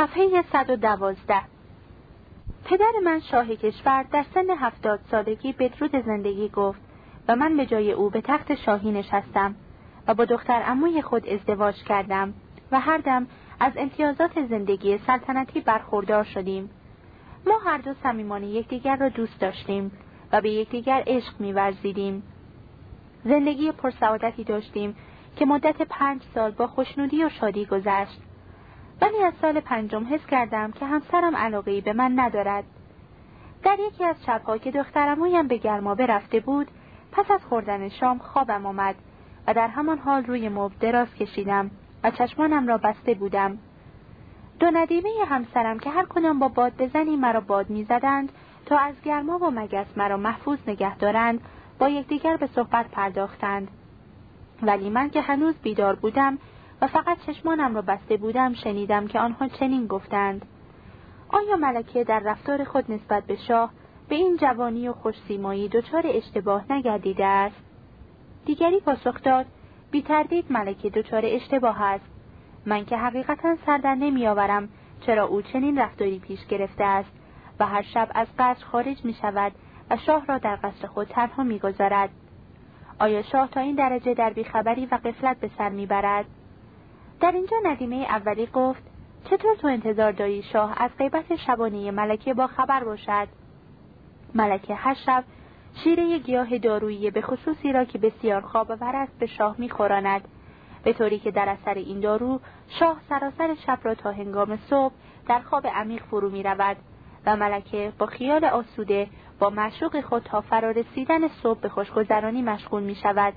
صفحه 112 پدر من شاه کشور در سن هفتاد سالگی بدرود زندگی گفت و من به جای او به تخت شاهی نشستم و با دختر اموی خود ازدواج کردم و هر دم از امتیازات زندگی سلطنتی برخوردار شدیم. ما هر دو صمیمانه یکدیگر را دوست داشتیم و به یکدیگر عشق میورزیدیم. زندگی پرسعادتی داشتیم که مدت پنج سال با خوشنودی و شادی گذشت. ولی از سال پنجم حس کردم که همسرم علاقهای به من ندارد. در یکی از شبها که دخترمویم به گرما رفته بود پس از خوردن شام خوابم آمد و در همان حال روی مبل دراز کشیدم و چشمانم را بسته بودم. دو ندیمه همسرم که هر کدام با باد بزنی مرا باد می‌زدند تا از گرما و مگس مرا محفوظ نگه دارند با یکدیگر به صحبت پرداختند. ولی من که هنوز بیدار بودم و فقط چشمانم را بسته بودم شنیدم که آنها چنین گفتند. آیا ملکه در رفتار خود نسبت به شاه به این جوانی و خوشسیمایی دچار اشتباه نگردیده است؟ دیگری پاسخ داد بی تردید ملکه دچار اشتباه است. من که حقیقتا سردر نمیآورم چرا او چنین رفتاری پیش گرفته است و هر شب از قصر خارج می شود و شاه را در قصر خود تنها می‌گذارد. آیا شاه تا این درجه در بیخبری و قفلت به سر می‌برد؟ در اینجا ندیمه اولی گفت چطور تو انتظار داری شاه از غیبت شبانه ملکه با خبر باشد؟ ملکه هر شب شیره گیاه دارویی به خصوصی را که بسیار خواب است به شاه میخوراند. به طوری که در اثر این دارو شاه سراسر شب را تا هنگام صبح در خواب عمیق فرو می رود و ملکه با خیال آسوده با معشوق خود تا فرارسیدن صبح به خوشگذرانی مشغول می شود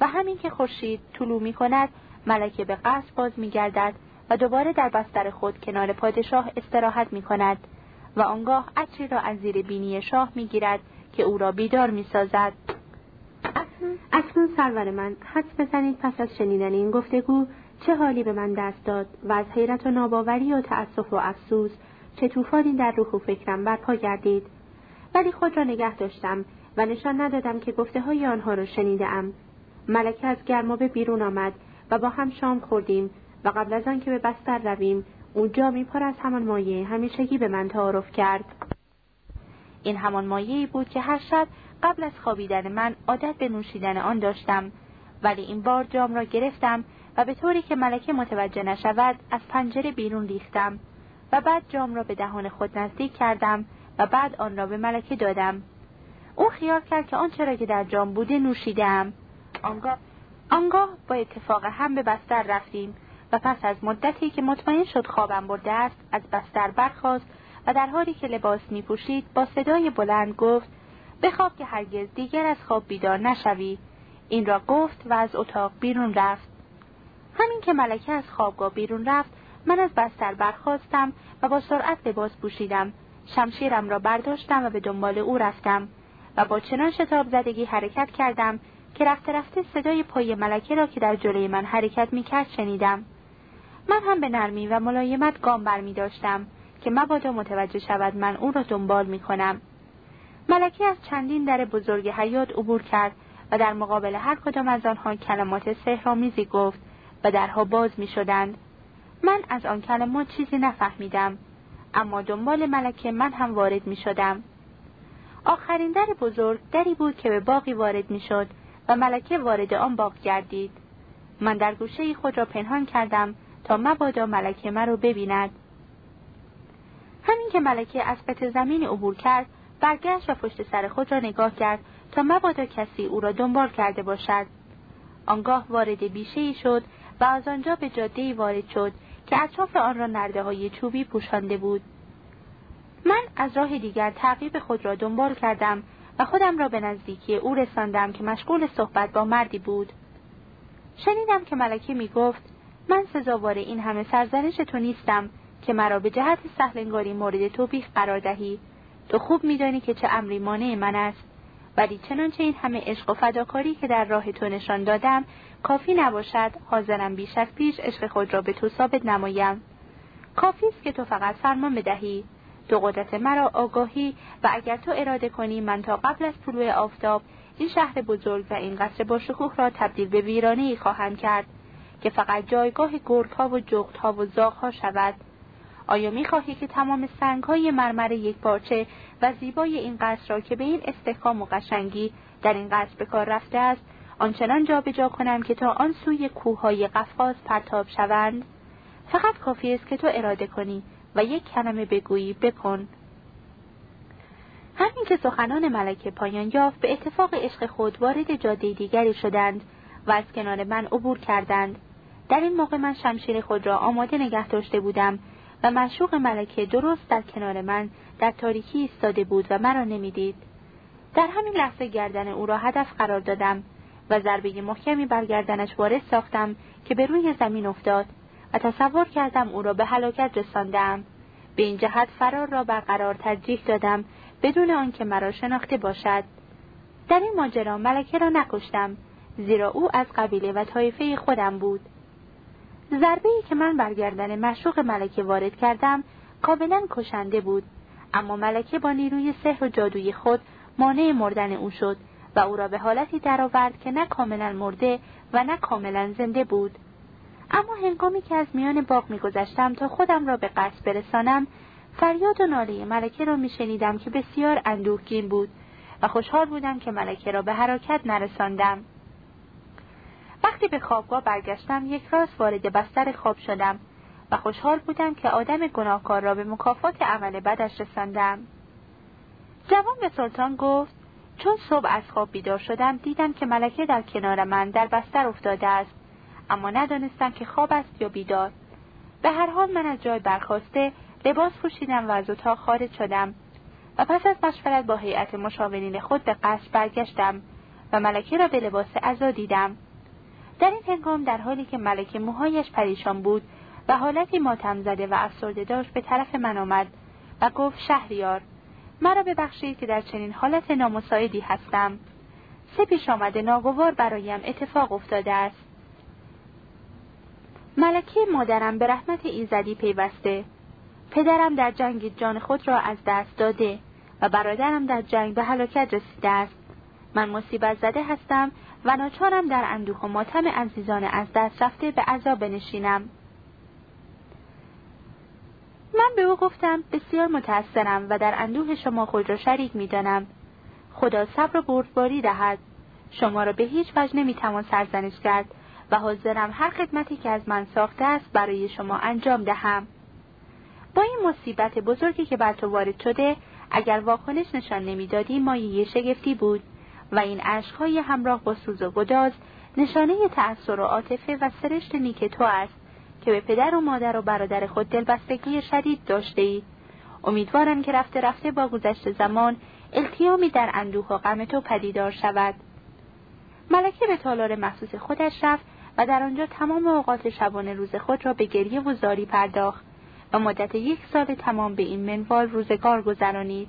و همین که خورشید طلوع می کند ملکه به قصد باز می گردد و دوباره در بستر خود کنار پادشاه استراحت می کند و آنگاه عطری را از زیر بینی شاه می گیرد که او را بیدار می سازد. اکنون سرور من حس بزنید پس از شنیدن این گفتگو چه حالی به من دست داد و از حیرت و ناباوری و تأسف و افسوس چه طوفانی در روح و فکرم برپا گردید ولی خود را نگه داشتم و نشان ندادم که گفته های آنها را شنیدم ملکه از گرمابه بیرون آمد و با هم شام خوردیم و قبل از آن که به بستر رویم او جامی پر از همان مایه همیشگی به من تعارف کرد. این همان مایه بود که هر شب قبل از خوابیدن من عادت به نوشیدن آن داشتم. ولی این بار جام را گرفتم و به طوری که ملکه متوجه نشود از پنجره بیرون ریختم و بعد جام را به دهان خود نزدیک کردم و بعد آن را به ملکه دادم. او خیال کرد که آنچه را که در جام بوده نوشیدم آنگاه آنگاه با اتفاق هم به بستر رفتیم و پس از مدتی که مطمئن شد خوابم برده است از بستر برخاست و در حالی که لباس می پوشید با صدای بلند گفت بخواب که هرگز دیگر از خواب بیدار نشوی. این را گفت و از اتاق بیرون رفت. همین که ملکه از خوابگاه بیرون رفت من از بستر برخواستم و با سرعت لباس پوشیدم. شمشیرم را برداشتم و به دنبال او رفتم و با چنان شتاب زدگی حرکت کردم که رفته رفته صدای پای ملکه را که در جلوی من حرکت می‌کرد شنیدم من هم به نرمی و ملایمت گام بر می داشتم که مبادا متوجه شود من او را دنبال می کنم. ملکه از چندین در بزرگ حیات عبور کرد و در مقابل هر کدام از آنها کلمات سهرامیزی گفت و درها باز می شدند. من از آن کلمات چیزی نفهمیدم اما دنبال ملکه من هم وارد می شدم. آخرین در بزرگ دری بود که به باقی وارد می شد و ملکه وارد آن باغ گردید. من در گوشه خود را پنهان کردم تا مبادا ملکه مرا ببیند. همین که ملکه از قطع زمین عبور کرد برگشت و پشت سر خود را نگاه کرد تا مبادا کسی او را دنبال کرده باشد. آنگاه وارد بیشه ای شد و از آنجا به جاده وارد شد که اطراف آن را نرده های چوبی پوشانده بود. من از راه دیگر تعقیب خود را دنبال کردم و خودم را به نزدیکی او رساندم که مشغول صحبت با مردی بود. شنیدم که ملکه می گفت من سزاوار این همه سرزنش تو نیستم که مرا به جهت سهلنگاری مورد توبیخ قرار دهی. تو خوب میدانی که چه امری مانع من است. ولی چنانچه این همه عشق و فداکاری که در راه تو نشان دادم کافی نباشد حاضرم بیش از پیش عشق خود را به تو ثابت نمایم. کافی است که تو فقط فرمان بدهی. تو قدرت مرا آگاهی و اگر تو اراده کنی من تا قبل از طلوع آفتاب این شهر بزرگ و این قصر با شکوه را تبدیل به ویرانه خواهم کرد که فقط جایگاه گرگ ها و جغت ها و زاغ ها شود. آیا می‌خواهی که تمام سنگهای مرمر یک پارچه و زیبای این قصر را که به این استحکام و قشنگی در این قصر به کار رفته است آنچنان جابجا کنم که تا آن سوی کوههای قفقاز پرتاب شوند؟ فقط کافی است که تو اراده کنی و یک کلمه بگویی بکن. همین که سخنان ملکه پایان یافت به اتفاق عشق خود وارد جاده دیگری شدند و از کنار من عبور کردند. در این موقع من شمشیر خود را آماده نگه داشته بودم و معشوق ملکه درست در کنار من در تاریکی ایستاده بود و مرا نمی‌دید. در همین لحظه گردن او را هدف قرار دادم و ضربه محکمی بر گردنش وارد ساختم که به روی زمین افتاد. و تصور کردم او را به هلاکت رساندم. به این جهت فرار را برقرار ترجیح دادم بدون آنکه مرا شناخته باشد. در این ماجرا ملکه را نکشتم زیرا او از قبیله و طایفه خودم بود. ضربه ای که من برگردن مشوق ملکه وارد کردم کاملا کشنده بود اما ملکه با نیروی سحر و جادوی خود مانع مردن او شد و او را به حالتی درآورد که نه کاملا مرده و نه کاملا زنده بود. اما هنگامی که از میان باغ میگذشتم تا خودم را به قصد برسانم فریاد و ناله ملکه را میشنیدم که بسیار اندوهگین بود و خوشحال بودم که ملکه را به حرکت نرساندم. وقتی به خوابگاه برگشتم یک راست وارد بستر خواب شدم و خوشحال بودم که آدم گناهکار را به مکافات عمل بدش رساندم. جوان به سلطان گفت چون صبح از خواب بیدار شدم دیدم که ملکه در کنار من در بستر افتاده است. اما ندانستم که خواب است یا بیدار. به هر حال من از جای برخواسته لباس پوشیدم و از اتاق خارج شدم و پس از مشورت با هیئت مشاورین خود به قصد برگشتم و ملکه را به لباس عزا دیدم. در این هنگام در حالی که ملکه موهایش پریشان بود و حالتی ماتم زده و افسرده داشت به طرف من آمد و گفت شهریار مرا ببخشید که در چنین حالت نامساعدی هستم. سه پیش آمده ناگوار برایم اتفاق افتاده است. ملکه مادرم به رحمت ایزدی پیوسته. پدرم در جنگ جان خود را از دست داده و برادرم در جنگ به هلاکت رسیده است. من مصیبت زده هستم و ناچارم در اندوه و ماتم عزیزان از دست رفته به عذاب بنشینم. من به او گفتم بسیار متأثرم و در اندوه شما خود را شریک می‌دانم. خدا صبر و بردباری دهد. شما را به هیچ وجه نمی‌توان سرزنش کرد. و حاضرم هر خدمتی که از من ساخته است برای شما انجام دهم با این مصیبت بزرگی که بر تو وارد شده اگر واکنش نشان نمی‌دادی مایه شگفتی بود و این عشقهای همراه با سوز و گداز نشانه تأثیر و عاطفه و سرشت نیک تو است که به پدر و مادر و برادر خود دلبستگی شدید داشته اید. امیدوارم که رفته رفته با گذشت زمان التیامی در اندوه و غم تو پدیدار شود. ملکه به تالار مخصوص خودش رفت و در آنجا تمام اوقات شبانه روز خود را به گریه و زاری پرداخت و مدت یک سال تمام به این منوال روزگار گذرانید.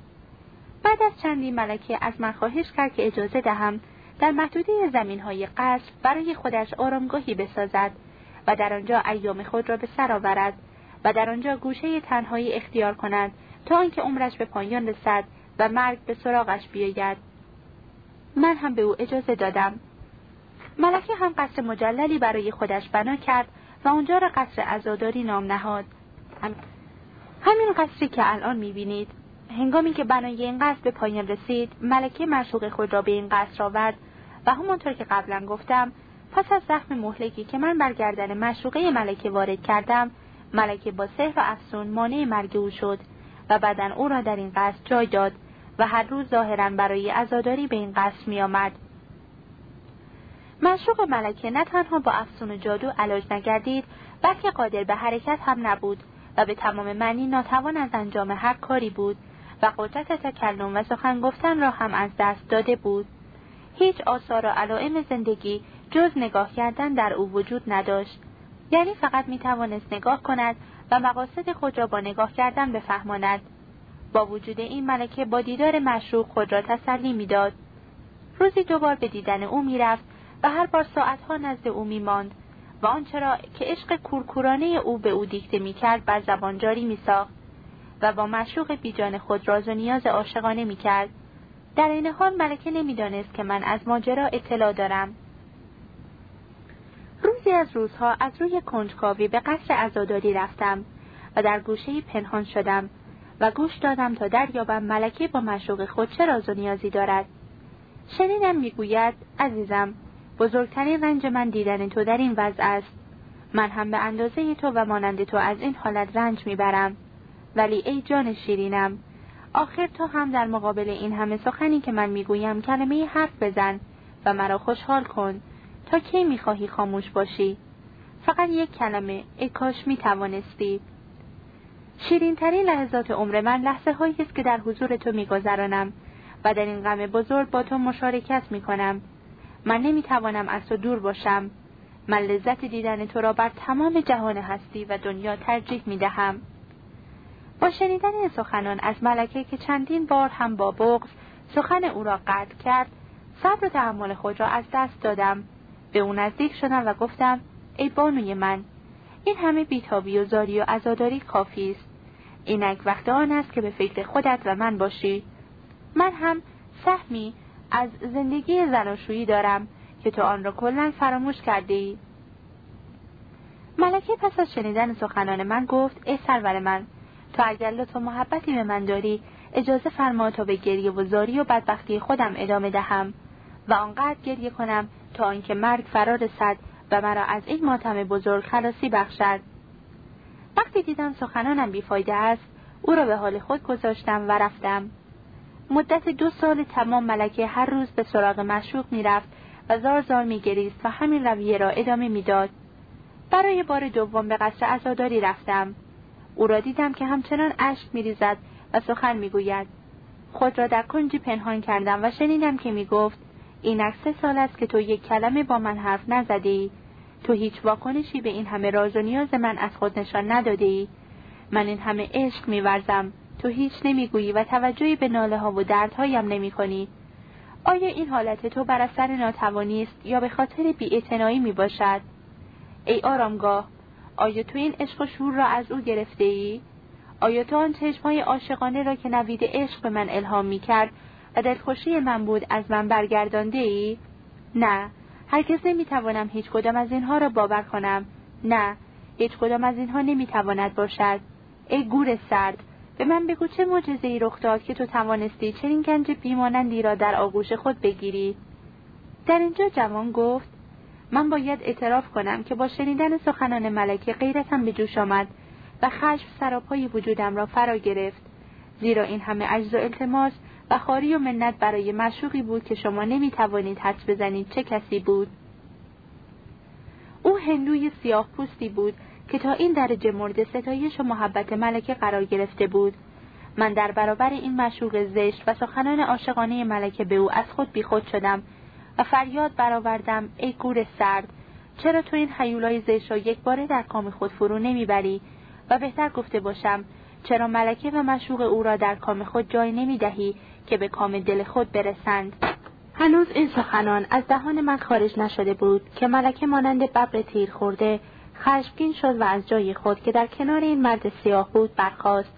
بعد از چندی ملکه از من خواهش کرد که اجازه دهم در محدوده زمین های قصر برای خودش آرامگاهی بسازد و در آنجا ایام خود را به سر آورد و در آنجا گوشه تنهایی اختیار کند تا آنکه عمرش به پایان رسد و مرگ به سراغش بیاید من هم به او اجازه دادم ملکه هم قصر مجللی برای خودش بنا کرد و آنجا را قصر عزاداری نام نهاد همین قصری که الان می‌بینید هنگامی که بنای این قصر به پایان رسید ملکه معشوق خود را به این قصر آورد و همانطور که قبلا گفتم پس از زخم مهلکی که من بر گردن مشروقه ملکه وارد کردم ملکه با سحر و افسون مانع مرگ او شد و بعدا او را در این قصر جای داد و هر روز ظاهرا برای عزاداری به این قصر می آمد. مشروق ملکه نه تنها با افسون و جادو علاج نگردید بلکه قادر به حرکت هم نبود و به تمام معنی ناتوان از انجام هر کاری بود و قدرت تکلم و سخن گفتن را هم از دست داده بود. هیچ آثار و علائم زندگی جز نگاه کردن در او وجود نداشت. یعنی فقط می توانست نگاه کند و مقاصد خود را با نگاه کردن بفهماند. با وجود این ملکه با دیدار مشروق خود را تسلی می‌داد. روزی دوبار به دیدن او می‌رفت و هر بار ساعتها نزد او میماند و آنچه را که عشق کورکورانه او به او دیکته می‌کرد بر زبان جاری میساخت و با مشروق بیجان خود راز و نیاز عاشقانه می‌کرد. در این حال ملکه نمی‌دانست که من از ماجرا اطلاع دارم. روزی از روزها از روی کنجکاوی به قصر عزاداری رفتم و در گوشه پنهان شدم و گوش دادم تا دریابم ملکه با مشوق خود چه راز و نیازی دارد. شنیدم می‌گوید عزیزم بزرگترین رنج من دیدن تو در این وضع است. من هم به اندازه تو و مانند تو از این حالت رنج می‌برم. ولی ای جان شیرینم آخر تو هم در مقابل این همه سخنی که من می‌گویم کلمه حرف بزن و مرا خوشحال کن. تا کی می‌خواهی خاموش باشی؟ فقط یک کلمه ای کاش می‌توانستی. شیرینترین لحظات عمر من لحظه هایی است که در حضور تو میگذرانم و در این غم بزرگ با تو مشارکت می‌کنم. من نمی‌توانم از تو دور باشم. من لذت دیدن تو را بر تمام جهان هستی و دنیا ترجیح می‌دهم. با شنیدن این سخنان از ملکه که چندین بار هم با بغض سخن او را قطع کرد صبر و تحمل خود را از دست دادم. به او نزدیک شدم و گفتم ای بانوی من این همه بیتابی و زاری و عزاداری کافی است. اینک وقت آن است که به فکر خودت و من باشی. من هم سهمی از زندگی زناشویی دارم که تو آن را کلا فراموش کرده ای. ملکه پس از شنیدن سخنان من گفت ای سرور من تو اگر لطف محبتی به من داری اجازه فرما تا به گریه و زاری و بدبختی خودم ادامه دهم و آنقدر گریه کنم تا آنکه مرگ فرا رسد و مرا از این ماتم بزرگ خلاصی بخشد وقتی دیدم سخنانم بیفایده است او را به حال خود گذاشتم و رفتم مدت دو سال تمام ملکه هر روز به سراغ مشوق می‌رفت و زار زار میگریست و همین رویه را ادامه می‌داد. برای بار دوم به قصر عزاداری رفتم. او را دیدم که همچنان اشک میریزد و سخن می‌گوید. خود را در کنجی پنهان کردم و شنیدم که می‌گفت اینک سه سال است که تو یک کلمه با من حرف نزدی. تو هیچ واکنشی به این همه راز و نیاز من از خود نشان ندادی. من این همه عشق میورزم. تو هیچ نمی‌گویی و توجهی به ناله ها و دردهایم نمی کنی. آیا این حالت تو بر اثر ناتوانی است یا به خاطر بیاعتنایی می باشد؟ ای آرامگاه آیا تو این عشق و شور را از او گرفته ای؟ آیا تو آن چشمهای عاشقانه را که نوید عشق به من الهام می کرد و دلخوشی من بود از من برگردانده ای؟ نه هرگز نمی توانم هیچ کدام از اینها را باور کنم نه هیچ کدام از اینها نمی تواند باشد ای گور سرد به من بگو چه معجزه ای رخ داد که تو توانستی چنین گنج بیمانندی را در آغوش خود بگیری؟ در اینجا جوان گفت من باید اعتراف کنم که با شنیدن سخنان ملکه غیرتم به جوش آمد و خشم سراپای وجودم را فرا گرفت. زیرا این همه عجز و التماس و خاری و منت برای مشوقی بود که شما نمی توانید حدس بزنید چه کسی بود. او هندوی سیاه پوستی بود که تا این درجه مورد ستایش و محبت ملکه قرار گرفته بود. من در برابر این معشوق زشت و سخنان عاشقانه ملکه به او از خود بیخود شدم و فریاد برآوردم ای گور سرد چرا تو این هیولای زشت را یک باره در کام خود فرو نمی‌بری و بهتر گفته باشم چرا ملکه و معشوق او را در کام خود جای نمی‌دهی که به کام دل خود برسند؟ هنوز این سخنان از دهان من خارج نشده بود که ملکه مانند ببر تیر خورده خشمگین شد و از جای خود که در کنار این مرد سیاه بود برخاست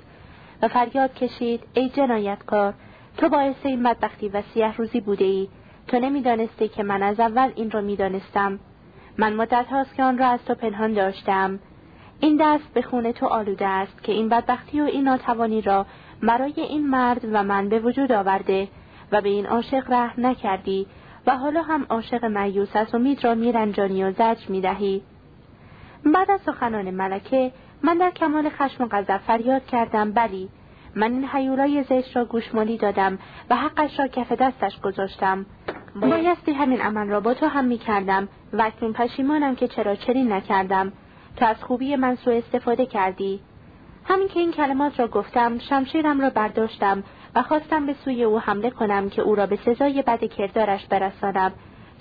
و فریاد کشید ای جنایتکار تو باعث این بدبختی و سیاه روزی بوده ای تو نمی‌دانستی که من از اول این را می‌دانستم. من مدت هاست که آن را از تو پنهان داشتم. این دست به خون تو آلوده است که این بدبختی و این ناتوانی را برای این مرد و من به وجود آورده و به این عاشق رحم نکردی و حالا هم عاشق معیوس از امید را میرنجانی و زج می‌دهی. بعد از سخنان ملکه من در کمال خشم و غضب فریاد کردم بلی من این حیولای زشت را گوشمالی دادم و حقش را کف دستش گذاشتم. بایستی همین عمل را با تو هم می کردم و اکنون پشیمانم که چرا چنین نکردم. تو از خوبی من سوء استفاده کردی. همین که این کلمات را گفتم شمشیرم را برداشتم و خواستم به سوی او حمله کنم که او را به سزای بد کردارش برسانم.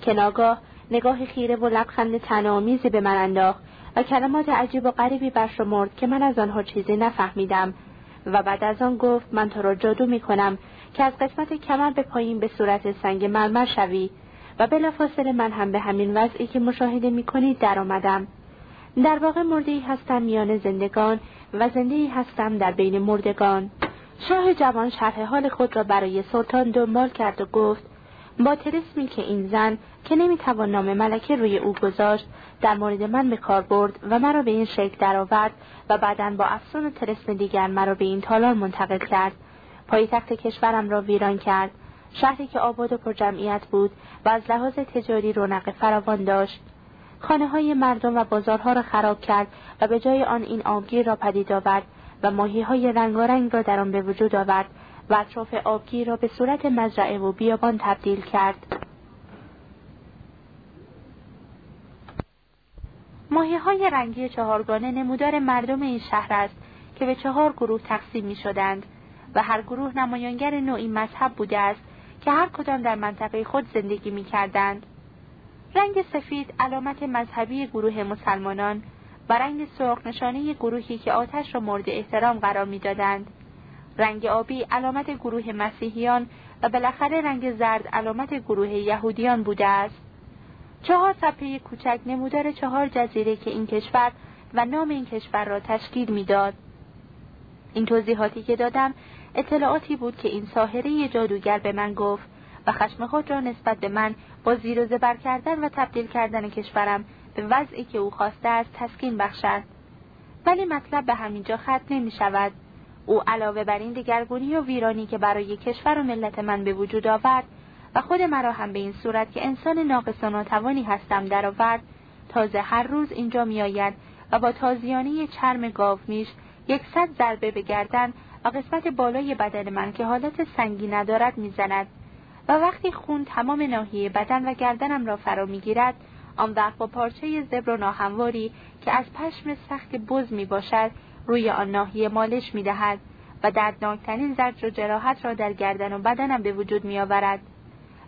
که ناگاه نگاه خیره و لبخند تنامیزی به من انداخت. و کلمات عجیب و غریبی برشمرد که من از آنها چیزی نفهمیدم و بعد از آن گفت من تو را جادو می کنم که از قسمت کمر به پایین به صورت سنگ مرمر شوی و بلافاصله من هم به همین وضعی که مشاهده می کنید در آمدم. در واقع مرده هستم میان زندگان و زنده هستم در بین مردگان شاه جوان شرح حال خود را برای سلطان دنبال کرد و گفت با تلسمی که این زن که نمی‌توان نام ملکه روی او گذاشت در مورد من به کار برد و مرا به این شکل درآورد و بعدا با افسون و تلسم دیگر مرا به این تالار منتقل کرد. پایتخت کشورم را ویران کرد. شهری که آباد و پر جمعیت بود و از لحاظ تجاری رونق فراوان داشت. خانه های مردم و بازارها را خراب کرد و به جای آن این آبگیر را پدید آورد و ماهی های رنگارنگ را در آن به وجود آورد. و اطراف آبگیر را به صورت مزرعه و بیابان تبدیل کرد ماهی های رنگی چهارگانه نمودار مردم این شهر است که به چهار گروه تقسیم می شدند و هر گروه نمایانگر نوعی مذهب بوده است که هر کدام در منطقه خود زندگی می کردند. رنگ سفید علامت مذهبی گروه مسلمانان و رنگ سرخ نشانه گروهی که آتش را مورد احترام قرار می‌دادند. رنگ آبی علامت گروه مسیحیان و بالاخره رنگ زرد علامت گروه یهودیان بوده است. چهار تپه کوچک نمودار چهار جزیره که این کشور و نام این کشور را تشکیل می‌داد. این توضیحاتی که دادم اطلاعاتی بود که این ساحره جادوگر به من گفت و خشم خود را نسبت به من با زیر و زبر کردن و تبدیل کردن کشورم به وضعی که او خواسته است تسکین بخشد ولی مطلب به همینجا ختم نمی شود او علاوه بر این دگرگونی و ویرانی که برای کشور و ملت من به وجود آورد و خود مرا هم به این صورت که انسان ناقص و ناتوانی هستم درآورد تازه هر روز اینجا میآید و با تازیانه چرم گاومیش یکصد ضربه به گردن و قسمت بالای بدن من که حالت سنگی ندارد می‌زند و وقتی خون تمام ناحیه بدن و گردنم را فرا می‌گیرد آن وقت با پارچه زبر و ناهمواری که از پشم سخت بز می باشد روی آن ناحیه مالش می دهد و دردناکترین زرد و جراحت را در گردن و بدنم به وجود می آورد.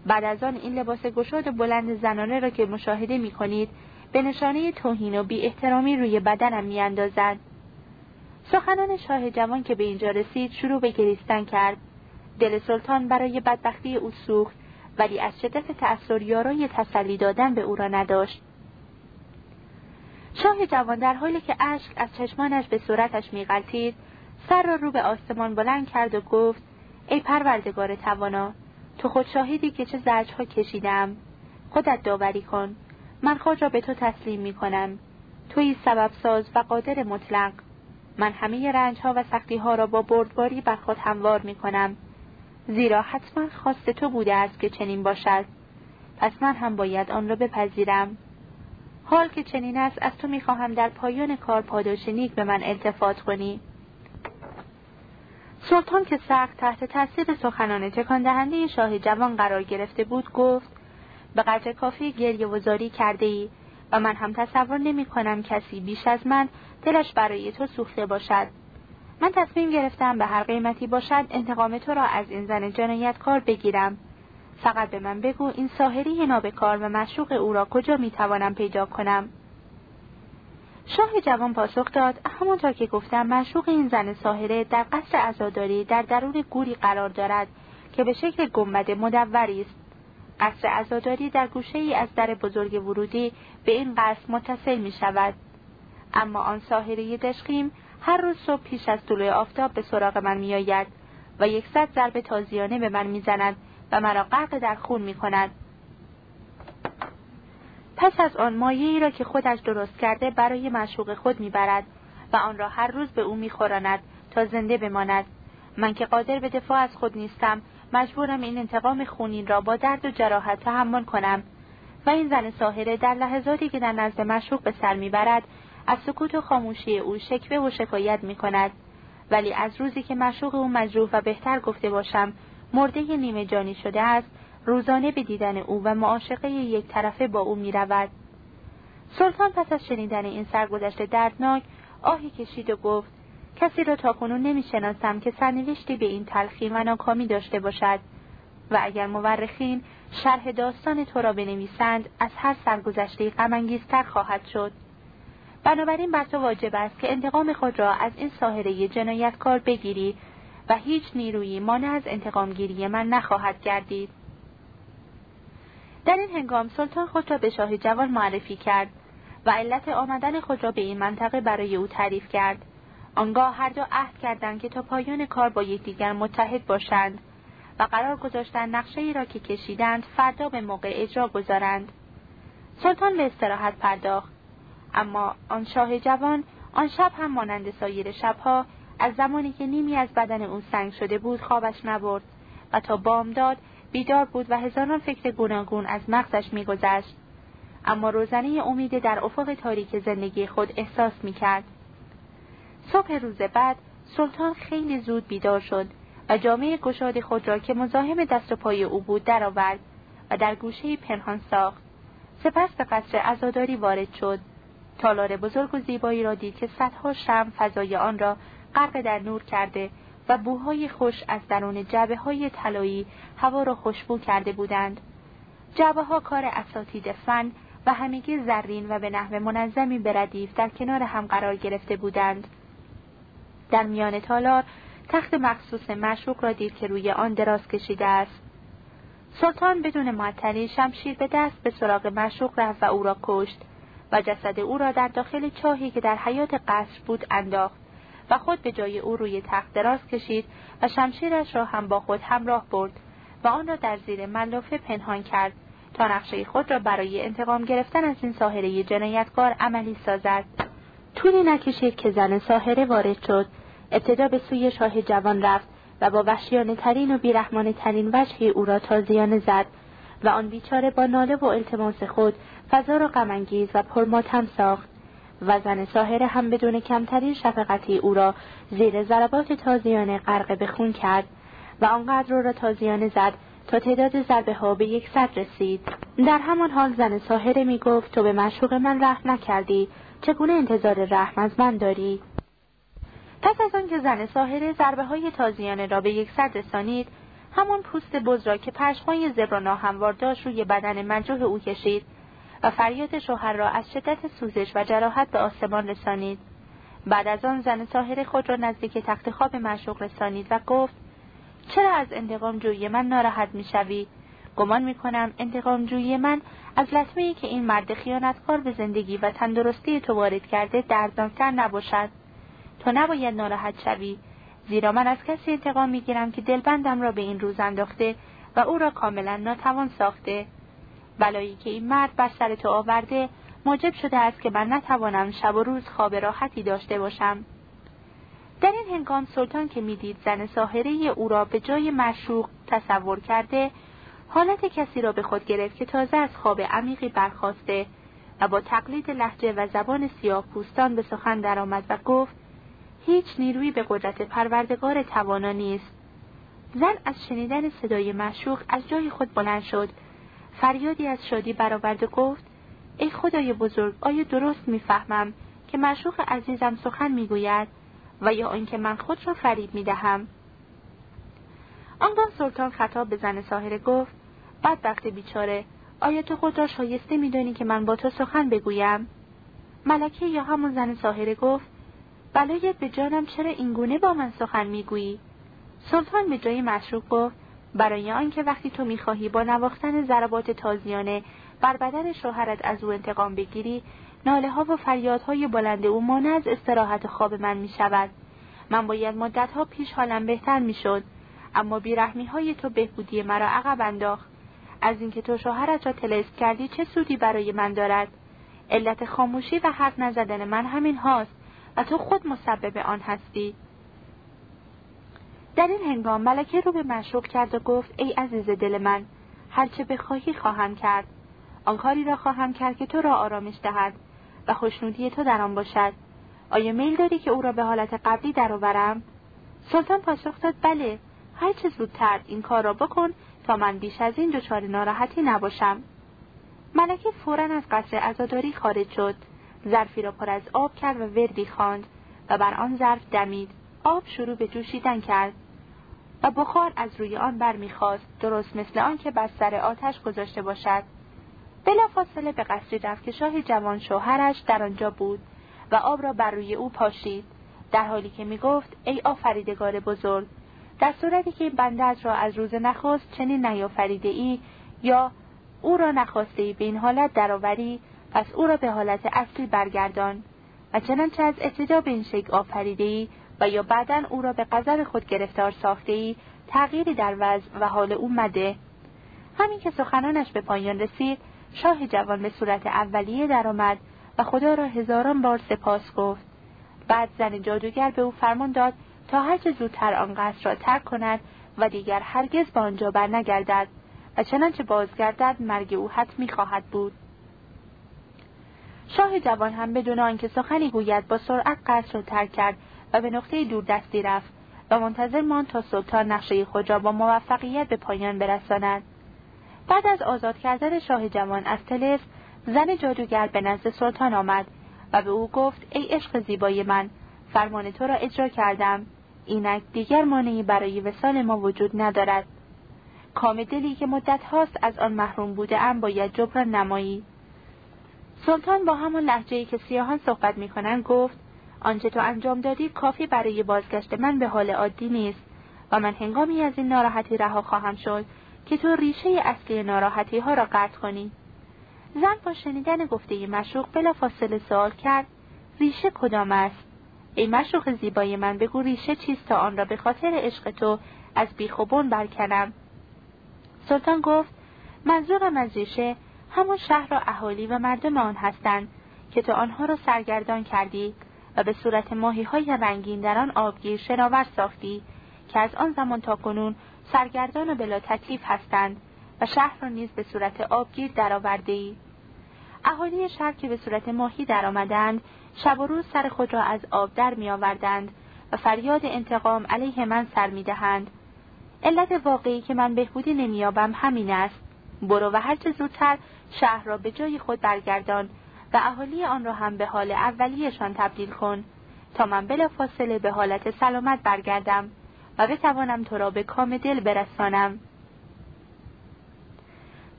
بعد از آن این لباس گشاد بلند زنانه را که مشاهده می کنید به نشانه توهین و بی احترامی روی بدنم می اندازد. سخنان شاه جوان که به اینجا رسید شروع به گریستن کرد دل سلطان برای بدبختی او سوخت ولی از شدت تأثیر یارای تسلی دادن به او را نداشت شاه جوان در حالی که اشک از چشمانش به صورتش میغلطید سر را رو به آسمان بلند کرد و گفت ای پروردگار توانا تو خود شاهدی که چه زجرها کشیدم. خودت داوری کن من خود را به تو تسلیم می کنم توی سبب ساز و قادر مطلق. من همه رنج ها و سختی ها را با بردباری بر خود هموار می کنم زیرا حتما خواست تو بوده است که چنین باشد. پس من هم باید آن را بپذیرم. حال که چنین است از تو می‌خواهم در پایان کار پاداش نیک به من التفات کنی. سلطان که سخت تحت تاثیر سخنان تکان دهنده شاه جوان قرار گرفته بود گفت به قدر کافی گریه وزاری کرده ای و من هم تصور نمی کنم کسی بیش از من دلش برای تو سوخته باشد. من تصمیم گرفتم به هر قیمتی باشد انتقام تو را از این زن جنایتکار بگیرم. فقط به من بگو این ساحری نابکار و مشوق او را کجا می‌توانم پیدا کنم؟ شاه جوان پاسخ داد همانطور که گفتم مشوق این زن ساحره در قصر عزاداری در درون گوری قرار دارد که به شکل گنبد مدوری است. قصر عزاداری در گوشه ای از در بزرگ ورودی به این قصر متصل می شود. اما آن ساحره دشقیم هر روز صبح پیش از طلوع آفتاب به سراغ من میآید و یکصد ضرب تازیانه به من می‌زند و مرا غرق در خون می کند. پس از آن مایه ای را که خودش درست کرده برای مشوق خود می‌برد و آن را هر روز به او میخوراند تا زنده بماند. من که قادر به دفاع از خود نیستم مجبورم این انتقام خونین را با درد و جراحت تحمل کنم. و این زن ساحره در لحظاتی که در نزد مشوق به سر می‌برد از سکوت و خاموشی او شکوه و شکایت می کند ولی از روزی که مشوق او مجروح و بهتر گفته باشم مرده نیمه جانی شده است روزانه به دیدن او و معاشقه یک طرفه با او می رود. سلطان پس از شنیدن این سرگذشت دردناک آهی کشید و گفت کسی را تاکنون نمی‌شناسم که سرنوشتی به این تلخی و ناکامی داشته باشد و اگر مورخین شرح داستان تو را بنویسند از هر سرگذشته غمانگیزتر خواهد شد بنابراین بر تو واجب است که انتقام خود را از این ساحره جنایتکار بگیری و هیچ نیرویی مانع از انتقامگیری من نخواهد گردید. در این هنگام سلطان خود را به شاه جوان معرفی کرد و علت آمدن خود را به این منطقه برای او تعریف کرد. آنگاه هر دو عهد کردند که تا پایان کار با یکدیگر متحد باشند و قرار گذاشتن نقشه ای را که کشیدند فردا به موقع اجرا گذارند. سلطان به استراحت پرداخت. اما آن شاه جوان آن شب هم مانند سایر شبها از زمانی که نیمی از بدن او سنگ شده بود خوابش نبرد و تا بامداد بیدار بود و هزاران فکر گوناگون از مغزش میگذشت. اما روزنه امید در افق تاریک زندگی خود احساس می‌کرد. صبح روز بعد سلطان خیلی زود بیدار شد و جامعه گشاد خود را که مزاحم دست و پای او بود درآورد و در گوشه پنهان ساخت. سپس به قصر عزاداری وارد شد. تالار بزرگ و زیبایی را دید که صدها شم فضای آن را غرق در نور کرده و بوهای خوش از درون جعبه های طلایی هوا را خوشبو کرده بودند. جعبه ها کار اساتید فن و همگی زرین و به نحو منظمی بردیف در کنار هم قرار گرفته بودند. در میان تالار تخت مخصوص مشوق را دید که روی آن دراز کشیده است. سلطان بدون معطلی شمشیر به دست به سراغ مشوق رفت و او را کشت و جسد او را در داخل چاهی که در حیات قصر بود انداخت. و خود به جای او روی تخت دراز کشید و شمشیرش را هم با خود همراه برد و آن را در زیر ملافه پنهان کرد تا نقشه خود را برای انتقام گرفتن از این ساحره جنایتکار عملی سازد. طولی نکشید که زن ساحره وارد شد. ابتدا به سوی شاه جوان رفت و با وحشیانه ترین و بیرحمانه ترین وجهی او را تازیانه زد و آن بیچاره با ناله و التماس خود فضا را غمانگیز و پرماتم ساخت. و زن ساهره هم بدون کمترین شفقتی او را زیر ضربات تازیانه غرق به خون کرد و آنقدر را تازیانه زد تا تعداد ضربه ها به یک صد رسید. در همان حال زن ساهره می گفت تو به مشوق من رحم نکردی چگونه انتظار رحم از من داری؟ پس از آنکه زن ساهره ضربه های تازیانه را به یک صد رسانید همان پوست بز را که پشمای زبر ناهموار داشت روی بدن مجروح او کشید. و فریاد شوهر را از شدت سوزش و جراحت به آسمان رسانید. بعد از آن زن ساهره خود را نزدیک تخت خواب معشوق رسانید و گفت چرا از انتقام جویی من ناراحت می‌شوی گمان می‌کنم انتقام جویی من از لطمه که این مرد خیانتکار به زندگی و تندرستی تو وارد کرده دردناکتر نباشد. تو نباید ناراحت شوی. زیرا من از کسی انتقام می‌گیرم که دلبندم را به این روز انداخته و او را کاملا ناتوان ساخته. بلایی که این مرد بر سر تو آورده موجب شده است که من نتوانم شب و روز خواب راحتی داشته باشم. در این هنگام سلطان که می‌دید زن ساحره او را به جای مشوق تصور کرده حالت کسی را به خود گرفت که تازه از خواب عمیقی برخواسته و با تقلید لحجه و زبان سیاه پوستان به سخن درآمد و گفت هیچ نیروی به قدرت پروردگار توانا نیست. زن از شنیدن صدای مشوق از جای خود بلند شد فریادی از شادی برآورد و گفت ای خدای بزرگ آیا درست می‌فهمم که مشوق عزیزم سخن می‌گوید و یا آنکه من خود را فریب می‌دهم؟ آنگاه سلطان خطاب به زن ساهره گفت بدبخت بیچاره آیا تو خود را شایسته میدانی که من با تو سخن بگویم؟ ملکه یا همون زن ساهره گفت بلایت به جانم چرا اینگونه با من سخن می‌گویی؟ سلطان به جای مشروق گفت برای آنکه وقتی تو می‌خواهی با نواختن ضربات تازیانه بر بدن شوهرت از او انتقام بگیری ناله ها و فریادهای بلند او مانع از استراحت خواب من می شود. من باید مدتها پیش حالم بهتر می شد. اما بیرحمی های تو بهبودی مرا عقب انداخت. از اینکه تو شوهرت را تلسک کردی چه سودی برای من دارد؟ علت خاموشی و حرف نزدن من همین هاست و تو خود مسبب آن هستی. در این هنگام ملکه رو به مشروق کرد و گفت ای عزیز دل من هرچه بخواهی خواهم کرد. آن کاری را خواهم کرد که تو را آرامش دهد و خوشنودی تو در آن باشد. آیا میل داری که او را به حالت قبلی درآورم؟ سلطان پاسخ داد بله هرچه زودتر این کار را بکن تا من بیش از این دچار ناراحتی نباشم. ملکه فورا از قصر عزاداری خارج شد. ظرفی را پر از آب کرد و وردی خواند و بر آن ظرف دمید. آب شروع به جوشیدن کرد. و بخار از روی آن برمیخواست درست مثل آن که بر سر آتش گذاشته باشد. بلافاصله به قصری رفت که شاه جوان شوهرش در آنجا بود و آب را بر روی او پاشید در حالی که می گفت ای آفریدگار بزرگ در صورتی که این بنده را از روز نخست چنین نیافریده ای یا او را نخواسته ای به این حالت درآوری پس او را به حالت اصلی برگردان و چنانچه از ابتدا به این شکل آفریده ای و یا بعدا او را به قذر خود گرفتار ساخته ای تغییری در وضع و حال او مده. همین که سخنانش به پایان رسید شاه جوان به صورت اولیه درآمد و خدا را هزاران بار سپاس گفت. بعد زن جادوگر به او فرمان داد تا هرچه زودتر آن قصر را ترک کند و دیگر هرگز به آنجا برنگردد و چنانچه بازگردد مرگ او حتمی خواهد بود. شاه جوان هم بدون آنکه سخنی گوید با سرعت قصر را ترک کرد و به نقطه دور دستی رفت و منتظر ماند تا سلطان نقشه خود را با موفقیت به پایان برساند. بعد از آزاد کردن شاه جوان از تلف زن جادوگر به نزد سلطان آمد و به او گفت ای عشق زیبای من فرمان تو را اجرا کردم. اینک دیگر مانعی برای وسال ما وجود ندارد. کام دلی که مدت هاست از آن محروم بوده ام باید جبران نمایی. سلطان با همان لحجه که سیاهان صحبت می‌کنند گفت آنچه تو انجام دادی کافی برای بازگشت من به حال عادی نیست. و من هنگامی از این ناراحتی رها خواهم شد که تو ریشه اصلی ناراحتی ها را قطع کنی. زن با شنیدن گفته مشوق بلا فاصله سوال کرد ریشه کدام است؟ ای مشوق زیبای من بگو ریشه چیست تا آن را به خاطر عشق تو از بیخوبون برکنم؟ سلطان گفت منظورم از ریشه همون شهر و اهالی و مردم آن هستند که تو آنها را سرگردان کردی. و به صورت ماهی های رنگین در آن آبگیر شناور ساختی که از آن زمان تا کنون سرگردان و بلا تکلیف هستند و شهر را نیز به صورت آبگیر درآورده ای. اهالی شهر که به صورت ماهی درآمدند شب و روز سر خود را از آب در می آوردند و فریاد انتقام علیه من سر می دهند. علت واقعی که من بهبودی نمیابم همین است برو و هرچه زودتر شهر را به جای خود برگردان و اهالی آن را هم به حال اولیشان تبدیل کن تا من بلا فاصله به حالت سلامت برگردم و بتوانم تو را به کام دل برسانم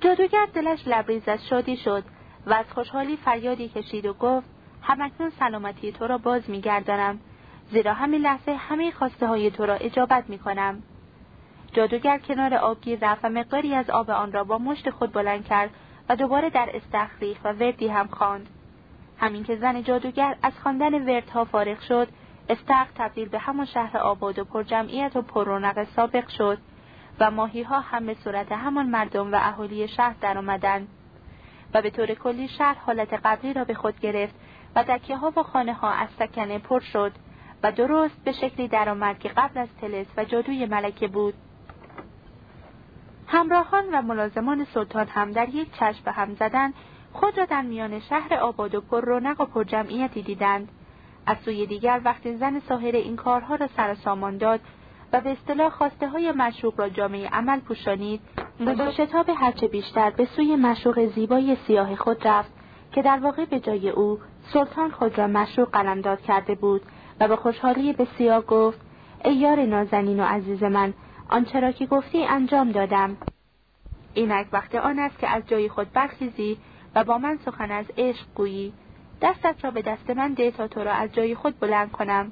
جادوگر دلش لبریز از شادی شد و از خوشحالی فریادی کشید و گفت همکنون سلامتی تو را باز میگردانم زیرا همین لحظه همه خواسته های تو را اجابت می کنم. جادوگر کنار آبگیر رفت و مقداری از آب آن را با مشت خود بلند کرد و دوباره در استخریخ و وردی هم خواند. همین که زن جادوگر از خواندن وردها فارغ شد استخر تبدیل به همان شهر آباد و پرجمعیت و پررونق سابق شد و ماهی ها هم به صورت همان مردم و اهالی شهر درآمدند و به طور کلی شهر حالت قبلی را به خود گرفت و دکیه ها و خانه ها از سکنه پر شد و درست به شکلی درآمد که قبل از تلس و جادوی ملکه بود همراهان و ملازمان سلطان هم در یک چشم به هم زدن خود را در میان شهر آباد و پر رونق و پرجمعیتی دیدند. از سوی دیگر وقتی زن ساحر این کارها را سر سامان داد و به اصطلاح خواسته های مشروق را جامعه عمل پوشانید و با شتاب هرچه بیشتر به سوی مشروق زیبای سیاه خود رفت که در واقع به جای او سلطان خود را مشروق قلمداد کرده بود و به خوشحالی بسیار گفت ای یار نازنین و عزیز من آنچه را که گفتی انجام دادم. اینک وقت آن است که از جای خود برخیزی و با من سخن از عشق گویی. دستت را به دست من ده تا تو را از جای خود بلند کنم.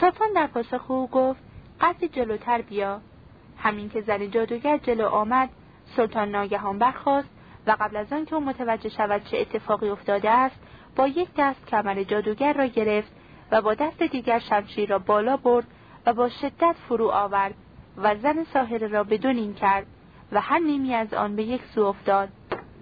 سلطان در پاسخ او گفت قدری جلوتر بیا. همین که زن جادوگر جلو آمد سلطان ناگهان برخاست و قبل از آن که او متوجه شود چه اتفاقی افتاده است با یک دست کمر جادوگر را گرفت و با دست دیگر شمشیر را بالا برد و با شدت فرو آورد. و زن ساحره را بدون کرد و هر نیمی از آن به یک سو افتاد.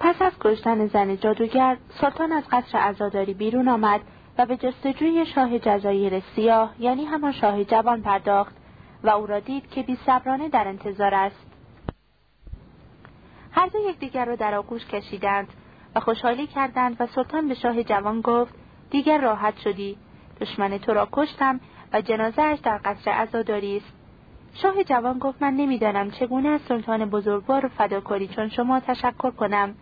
پس از کشتن زن جادوگر سلطان از قصر عزاداری بیرون آمد و به جستجوی شاه جزایر سیاه یعنی همان شاه جوان پرداخت و او را دید که بی صبرانه در انتظار است. هر دو یکدیگر را در آغوش کشیدند و خوشحالی کردند و سلطان به شاه جوان گفت دیگر راحت شدی. دشمن تو را کشتم و جنازهاش در قصر عزاداری است. شاه جوان گفت من نمی‌دانم چگونه از سلطان بزرگوار فداکاری چون شما تشکر کنم.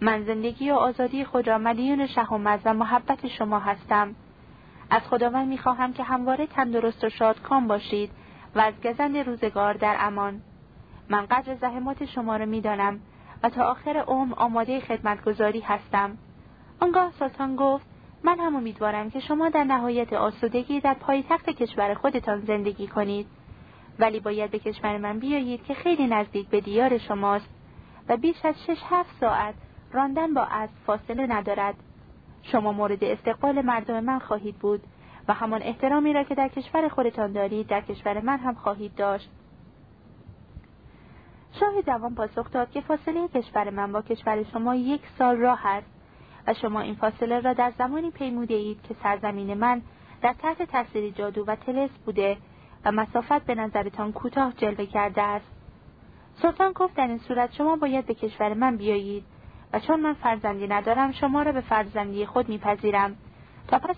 من زندگی و آزادی خود را مدیون شهامت و محبت شما هستم. از خداوند می‌خواهم که همواره تندرست و شادکام باشید و از گزند روزگار در امان. من قدر زحمات شما را می‌دانم و تا آخر عمر آماده خدمتگذاری هستم. آنگاه سلطان گفت من هم امیدوارم که شما در نهایت آسودگی در پایتخت کشور خودتان زندگی کنید. ولی باید به کشور من بیایید که خیلی نزدیک به دیار شماست و بیش از شش هفت ساعت راندن با اسب فاصله ندارد. شما مورد استقبال مردم من خواهید بود و همان احترامی را که در کشور خودتان دارید در کشور من هم خواهید داشت. شاه جوان پاسخ داد که فاصله کشور من با کشور شما یک سال راه است و شما این فاصله را در زمانی پیموده اید که سرزمین من در تحت تاثیر جادو و تلس بوده و مسافت به نظرتان کوتاه جلوه کرده است. سلطان گفت در این صورت شما باید به کشور من بیایید و چون من فرزندی ندارم شما را به فرزندی خود میپذیرم. تا پس